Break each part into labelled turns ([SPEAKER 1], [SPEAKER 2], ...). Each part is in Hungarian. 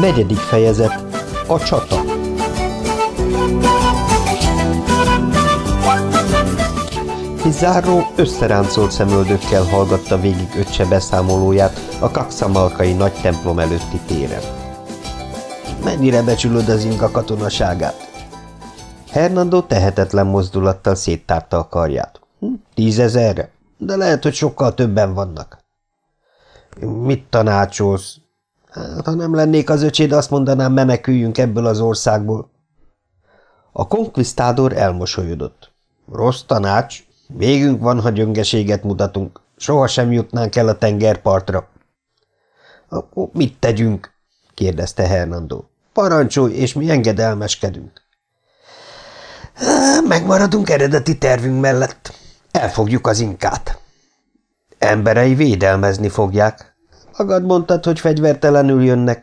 [SPEAKER 1] Negyedik fejezet A csata Pizarro összeráncolt szemöldökkel hallgatta végig öccse beszámolóját a kakszamalkai nagy templom előtti téren.
[SPEAKER 2] Mennyire becsülöd az inga katonaságát?
[SPEAKER 1] Hernando tehetetlen mozdulattal széttárta a karját.
[SPEAKER 2] Hm, tízezerre? De lehet, hogy sokkal többen vannak. Mit tanácsolsz? Ha nem lennék az öcséd, azt mondanám, meneküljünk ebből az országból.
[SPEAKER 1] A konkvisztádor elmosolyodott.
[SPEAKER 2] Rossz tanács. Végünk van, ha gyöngeséget mutatunk. Soha sem jutnánk el a tengerpartra. Akkor mit tegyünk? kérdezte Hernando. Parancsolj, és mi engedelmeskedünk. Megmaradunk eredeti tervünk mellett. Elfogjuk az inkát.
[SPEAKER 1] Emberei védelmezni fogják.
[SPEAKER 2] Magad mondtad, hogy fegyvertelenül jönnek.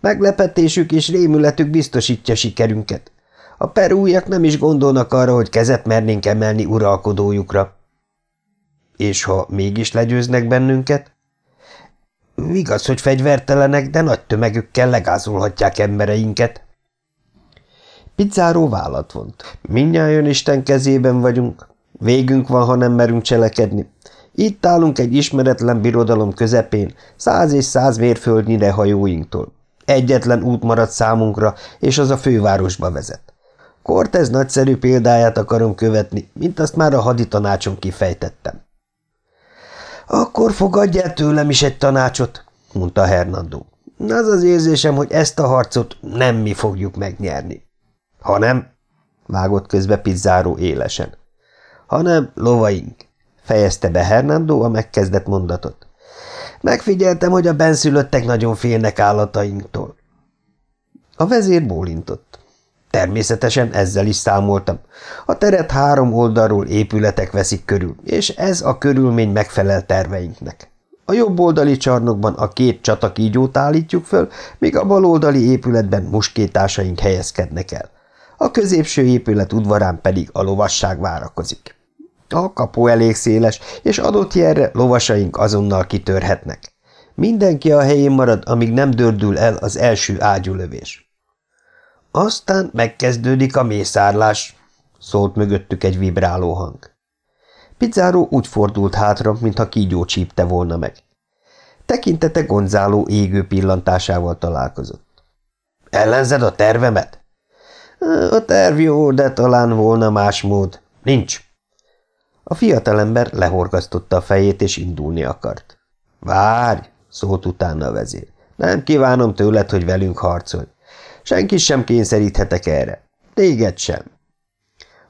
[SPEAKER 2] Meglepetésük és rémületük biztosítja sikerünket. A perújak nem is gondolnak arra, hogy kezet mernénk emelni uralkodójukra.
[SPEAKER 1] És ha mégis legyőznek bennünket?
[SPEAKER 2] Igaz, hogy fegyvertelenek, de nagy tömegükkel legázolhatják embereinket.
[SPEAKER 1] Pizzáró vállat vont. Mindnyáján Isten kezében vagyunk. Végünk van, ha nem merünk cselekedni. Itt állunk egy ismeretlen birodalom közepén, száz és száz mérföldnyire hajóinktól. Egyetlen út maradt számunkra, és az a fővárosba vezet. Cortez nagyszerű példáját akarom követni, mint azt már a haditanácson kifejtettem.
[SPEAKER 2] Akkor fogadj el tőlem is egy tanácsot, mondta Hernando. Az az érzésem, hogy ezt a harcot nem mi fogjuk megnyerni.
[SPEAKER 1] Ha nem, vágott közbe Pizzáró élesen.
[SPEAKER 2] Hanem lovaink, fejezte be Hernando a megkezdett mondatot. Megfigyeltem, hogy a benszülöttek nagyon félnek állatainktól.
[SPEAKER 1] A vezér bólintott. Természetesen ezzel is számoltam. A teret három oldalról épületek veszik körül, és ez a körülmény megfelel terveinknek. A jobb oldali csarnokban a két csatakígyót állítjuk föl, míg a baloldali épületben muskétásaink helyezkednek el. A középső épület udvarán pedig a lovasság várakozik. A kapu elég széles, és adott jelre lovasaink azonnal kitörhetnek. Mindenki a helyén marad, amíg nem dördül el az első ágyulövés.
[SPEAKER 2] Aztán megkezdődik a mészárlás, szólt mögöttük egy vibráló hang.
[SPEAKER 1] Pizzáró úgy fordult hátra, mintha kígyó csípte volna meg. Tekintete Gonzáló égő pillantásával találkozott.
[SPEAKER 2] – Ellenzed a tervemet? – A terv jó, de talán volna más mód. Nincs.
[SPEAKER 1] A fiatalember lehorgasztotta a fejét, és indulni akart.
[SPEAKER 2] – Várj! – szólt utána a vezér. – Nem kívánom tőled, hogy velünk harcolj. Senki sem kényszeríthetek erre. Téged sem.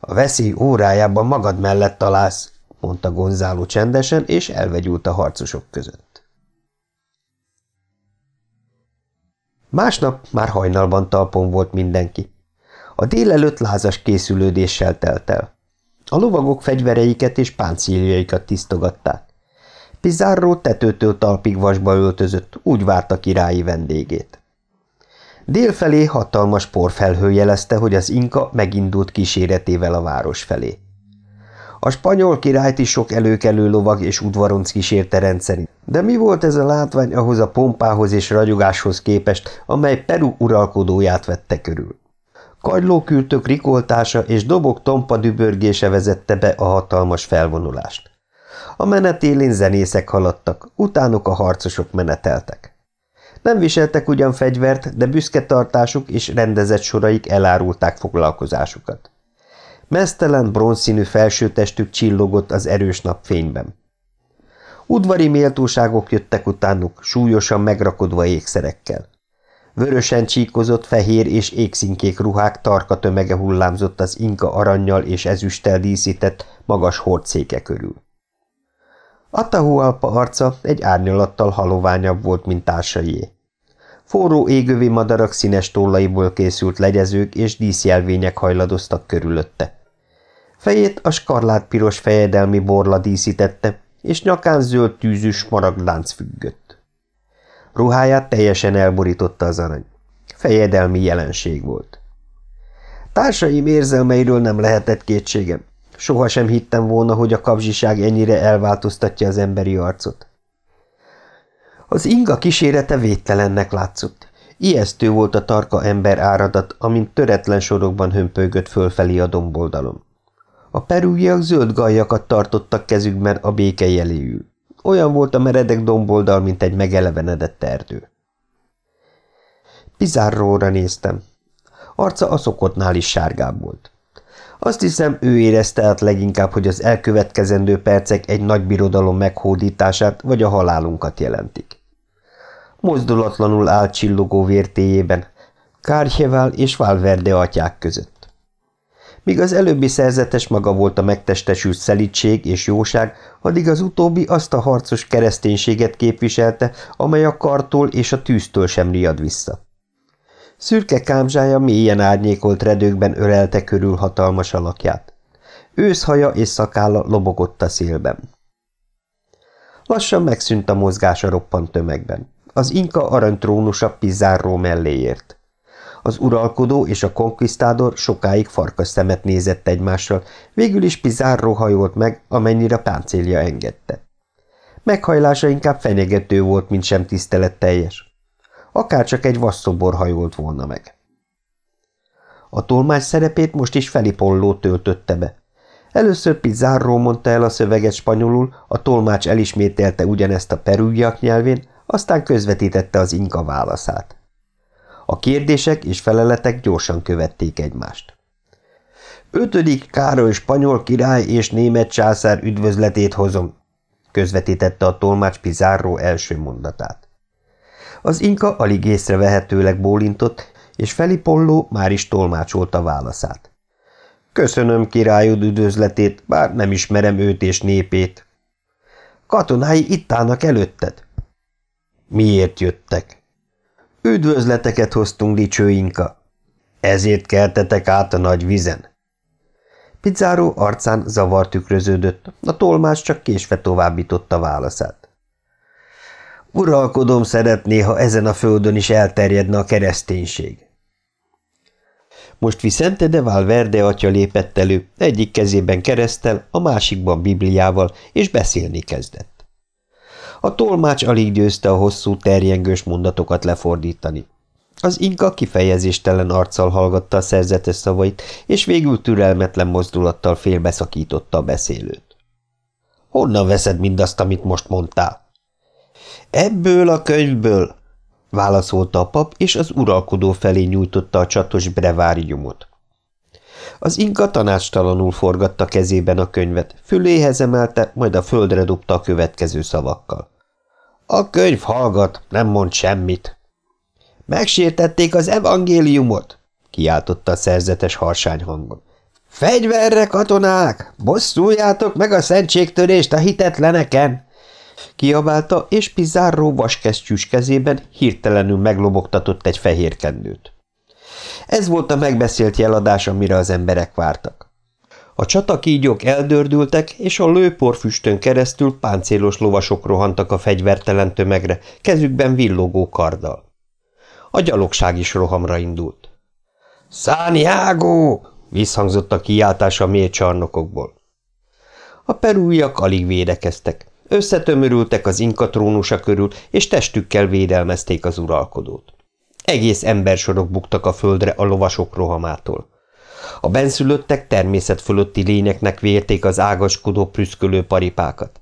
[SPEAKER 1] A veszély órájában magad mellett találsz, mondta Gonzáló csendesen, és elvegyült a harcosok között. Másnap már hajnalban talpon volt mindenki. A délelőtt lázas készülődéssel telt el. A lovagok fegyvereiket és páncéljaikat tisztogatták. Pizarro tetőtől talpig vasba öltözött, úgy várta királyi vendégét. Délfelé hatalmas porfelhő jelezte, hogy az inka megindult kíséretével a város felé. A spanyol királyt is sok előkelő lovag és udvaronc kísérte rendszerint. De mi volt ez a látvány ahhoz a pompához és ragyogáshoz képest, amely Peru uralkodóját vette körül? Kagylókürtök rikoltása és dobok tompa dübörgése vezette be a hatalmas felvonulást. A menet élén zenészek haladtak, utánuk a harcosok meneteltek. Nem viseltek ugyan fegyvert, de büszke tartásuk és rendezett soraik elárulták foglalkozásukat. Mesztelen, bronzszínű felsőtestük csillogott az erős napfényben. Udvari méltóságok jöttek utánuk, súlyosan megrakodva ékszerekkel. Vörösen csíkozott fehér és égszínkék ruhák tarka tömege hullámzott az inka aranyjal és ezüsttel díszített, magas hordszéke körül. Atahualpa arca egy árnyalattal haloványabb volt, mint társaié. Forró égövi madarak színes tollaiból készült legyezők és díszjelvények hajladoztak körülötte. Fejét a skarlátpiros fejedelmi borla díszítette, és nyakán zöld tűzű smaragdlánc függött. Ruháját teljesen elborította az arany. Fejedelmi jelenség volt. Társaim érzelmeiről nem lehetett kétségem. Sohasem hittem volna, hogy a kapzsiság ennyire elváltoztatja az emberi arcot. Az inga kísérete védtelennek látszott. Ijesztő volt a tarka ember áradat, amint töretlen sorokban hömpölygött fölfelé a domboldalon. A perújjak zöld gajakat tartottak kezükben a béke jeléül. Olyan volt a meredek domboldal, mint egy megelevenedett erdő. Pizarróra néztem. Arca a szokottnál is sárgább volt. Azt hiszem, ő érezte át leginkább, hogy az elkövetkezendő percek egy nagy birodalom meghódítását vagy a halálunkat jelentik. Mozdulatlanul állt csillogó vértéjében, Kárhevál és Valverde atyák között. Míg az előbbi szerzetes maga volt a megtestesült szelítség és jóság, addig az utóbbi azt a harcos kereszténységet képviselte, amely a kartól és a tűztől sem riad vissza. Szürke kámzsája mélyen árnyékolt redőkben örelte körül hatalmas alakját. Őszhaja és szakálla lobogott a szélben. Lassan megszűnt a mozgás a roppant tömegben. Az inka aranytrónusa Pizarro mellé ért. Az uralkodó és a konkisztádor sokáig farkas szemet nézett egymással, végül is Pizarro hajolt meg, amennyire páncélja engedte. Meghajlása inkább fenyegető volt, mint sem tiszteletteljes akárcsak egy vasszobor hajolt volna meg. A tolmács szerepét most is Felipolló töltötte be. Először Pizarro mondta el a szöveget spanyolul, a tolmács elismételte ugyanezt a perújjak nyelvén, aztán közvetítette az inka válaszát. A kérdések és feleletek gyorsan követték egymást. Ötödik Károly spanyol király és német császár üdvözletét hozom, közvetítette a tolmács Pizarro első mondatát. Az inka alig észrevehetőleg bólintott, és Felipolló már is tolmácsolta válaszát. Köszönöm királyod üdvözletét, bár nem ismerem őt és népét. Katonái itt állnak előtted. Miért jöttek? Üdvözleteket hoztunk, dicső inka. Ezért keltetek át a nagy vizen. Pizzáró arcán zavar tükröződött, a tolmács csak késve továbbította válaszát. Uralkodom szeretné, ha ezen a földön is elterjedne a kereszténység. Most Vicente de Valverde atya lépett elő, egyik kezében keresztel, a másikban Bibliával, és beszélni kezdett. A tolmács alig győzte a hosszú, terjengős mondatokat lefordítani. Az inka kifejezéstelen arccal hallgatta a szerzetes szavait, és végül türelmetlen mozdulattal félbeszakította a beszélőt. – Honnan veszed mindazt, amit most mondtál? Ebből a könyvből, válaszolta a pap, és az uralkodó felé nyújtotta a csatos breváriumot. Az inka tanácstalanul forgatta kezében a könyvet, füléhez emelte, majd a földre dobta a következő szavakkal. A könyv hallgat, nem mond semmit. Megsértették az evangéliumot, kiáltotta a szerzetes harsány hangon. Fegyverre, katonák! Bosszuljátok meg a szentségtörést a hitetleneken! Kiabálta, és Pizarro vaskesztyűs kezében hirtelenül meglobogtatott egy fehér kendőt. Ez volt a megbeszélt jeladás, amire az emberek vártak. A csatakígyok eldördültek, és a lőporfüstön keresztül páncélos lovasok rohantak a fegyvertelen tömegre, kezükben villogó karddal. A gyalogság is rohamra indult. – Szániágó! – visszhangzott a kiáltás a mély csarnokokból. A perújak alig védekeztek. Összetömörültek az inka trónusa körül, és testükkel védelmezték az uralkodót. Egész embersorok buktak a földre a lovasok rohamától. A benszülöttek természet fölötti lényeknek vérték az ágaskodó, prüszkölő paripákat.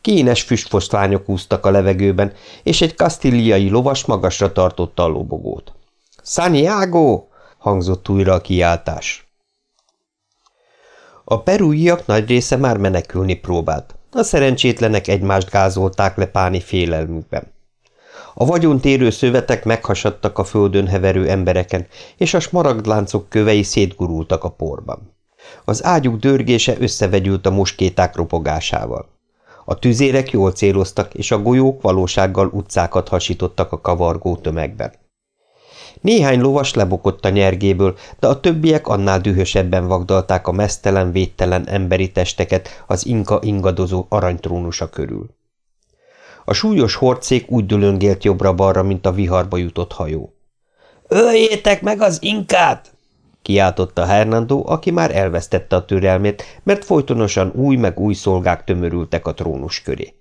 [SPEAKER 1] Kénes füstfoszlányok úsztak a levegőben, és egy kasztíliai lovas magasra tartotta a lobogót. – Santiago! – hangzott újra a kiáltás. A perúiak nagy része már menekülni próbált. A szerencsétlenek egymást gázolták le páni félelmükben. A vagyontérő szövetek meghasadtak a földön heverő embereken, és a smaragdláncok kövei szétgurultak a porban. Az ágyuk dörgése összevegyült a muskéták ropogásával. A tüzérek jól céloztak, és a golyók valósággal utcákat hasítottak a kavargó tömegben. Néhány lovas lebokott a nyergéből, de a többiek annál dühösebben vagdalták a mesztelen, védtelen emberi testeket az inka ingadozó aranytrónusa körül. A súlyos horcék úgy dülöngélt jobbra-balra, mint a viharba jutott hajó. – Öljétek meg az inkát! – kiáltotta Hernando, aki már elvesztette a türelmét, mert folytonosan új meg új szolgák tömörültek a trónus köré.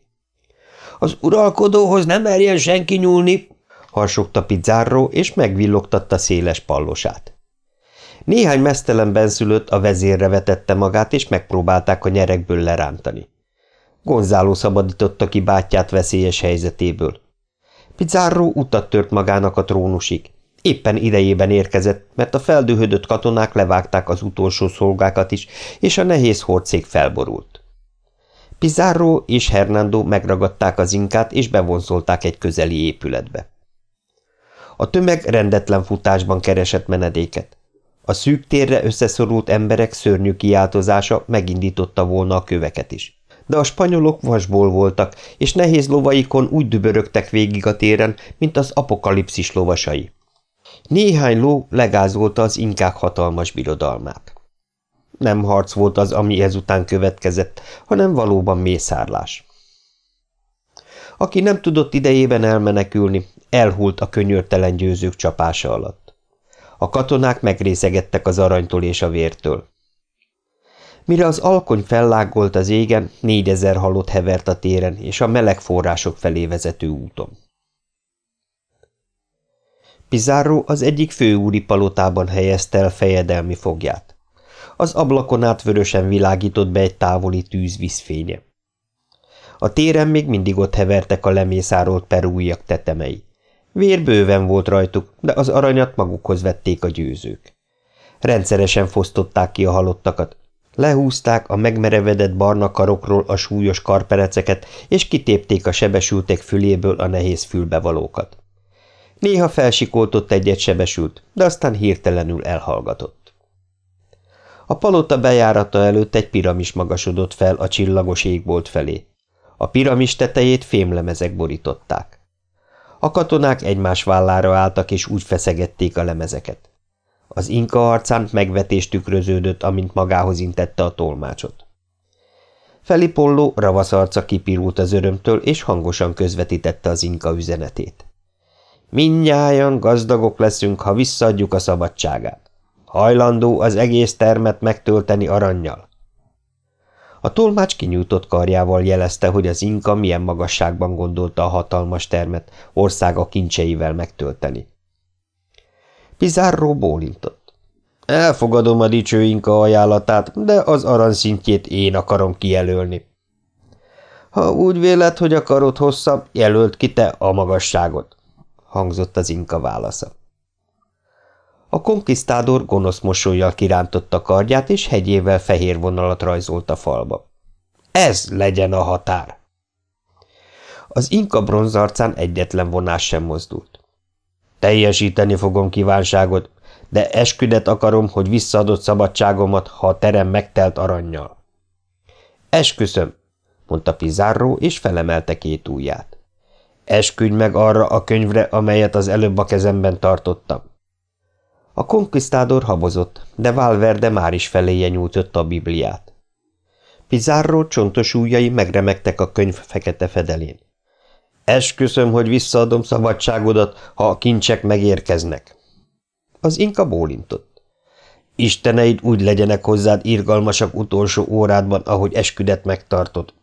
[SPEAKER 1] – Az uralkodóhoz nem merjen senki nyúlni! harsogta Pizzáró, és megvillogtatta széles pallosát. Néhány mesztelen benszülött a vezérre vetette magát, és megpróbálták a nyerekből lerántani. Gonzáló szabadította ki bátyját veszélyes helyzetéből. Pizzáró utat tört magának a trónusig. Éppen idejében érkezett, mert a feldühödött katonák levágták az utolsó szolgákat is, és a nehéz hordszék felborult. Pizarro és Hernando megragadták az inkát, és bevonzolták egy közeli épületbe. A tömeg rendetlen futásban keresett menedéket. A szűk térre összeszorult emberek szörnyű kiáltozása megindította volna a köveket is. De a spanyolok vasból voltak, és nehéz lovaikon úgy dübörögtek végig a téren, mint az apokalipszis lovasai. Néhány ló legázolta az inkák hatalmas birodalmát. Nem harc volt az, ami ezután következett, hanem valóban mészárlás. Aki nem tudott idejében elmenekülni, elhult a könyörtelen győzők csapása alatt. A katonák megrészegettek az aranytól és a vértől. Mire az alkony fellágolt az égen, négyezer halott hevert a téren és a meleg források felé vezető úton. Pizarro az egyik főúri palotában helyezte el fejedelmi fogját. Az ablakon át vörösen világított be egy távoli tűz vízfénye. A téren még mindig ott hevertek a lemészárolt perújak tetemei. Vér bőven volt rajtuk, de az aranyat magukhoz vették a győzők. Rendszeresen fosztották ki a halottakat, lehúzták a megmerevedett barna karokról a súlyos karpereceket, és kitépték a sebesültek füléből a nehéz fülbevalókat. Néha felsikoltott egyet sebesült, de aztán hirtelenül elhallgatott. A palota bejárata előtt egy piramis magasodott fel a csillagos égbolt felé. A piramis tetejét fémlemezek borították. A katonák egymás vállára álltak, és úgy feszegették a lemezeket. Az inka arcán megvetés tükröződött, amint magához intette a tolmácsot. Felipolló ravasz arca kipirult az örömtől, és hangosan közvetítette az inka üzenetét. Mindnyájan gazdagok leszünk, ha visszaadjuk a szabadságát. Hajlandó az egész termet megtölteni aranyjal. A tolmács kinyújtott karjával jelezte, hogy az inka milyen magasságban gondolta a hatalmas termet országa kincseivel megtölteni. Pizarro bólintott. Elfogadom a dicső inka ajánlatát, de az arany szintjét én akarom kijelölni. Ha úgy véled, hogy a karod hosszabb, jelölt ki te a magasságot hangzott az inka válasza. A konkisztádor gonosz mosolyjal kirántotta kardját, és hegyével fehér vonalat rajzolt a falba. Ez legyen a határ! Az inka bronzarcán egyetlen vonás sem mozdult. Teljesíteni fogom kívánságod, de esküdet akarom, hogy visszaadott szabadságomat, ha a terem megtelt aranyjal. Esküszöm, mondta Pizarro, és felemelte két ujját. Esküdj meg arra a könyvre, amelyet az előbb a kezemben tartottam. A konkisztádor habozott, de Valverde már is feléje nyújtotta a Bibliát. Pizarro csontos ujjai megremegtek a könyv fekete fedelén. Esküszöm, hogy visszaadom szabadságodat, ha a kincsek megérkeznek. Az inka bólintott. Isteneid úgy legyenek hozzád irgalmasak utolsó órádban, ahogy esküdet megtartod.